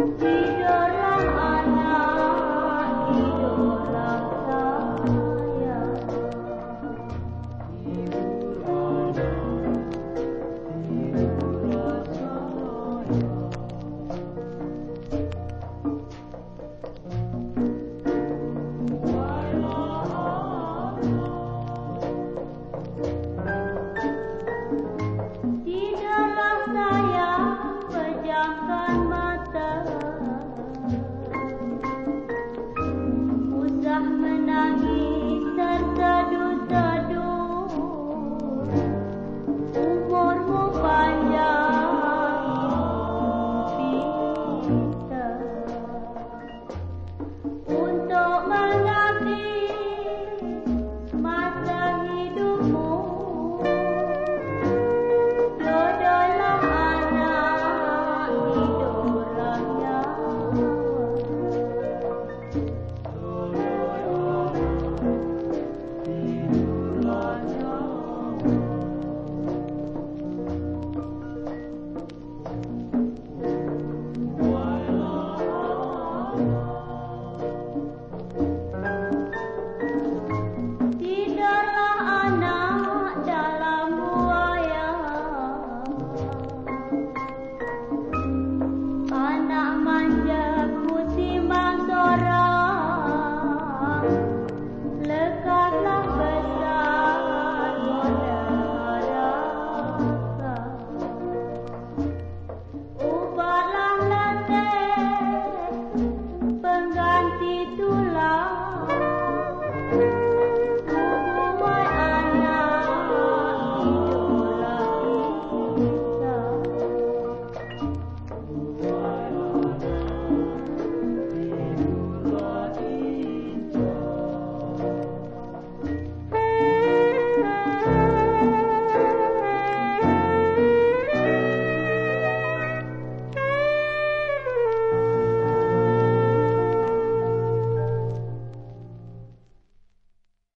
Thank you. menangis serta duka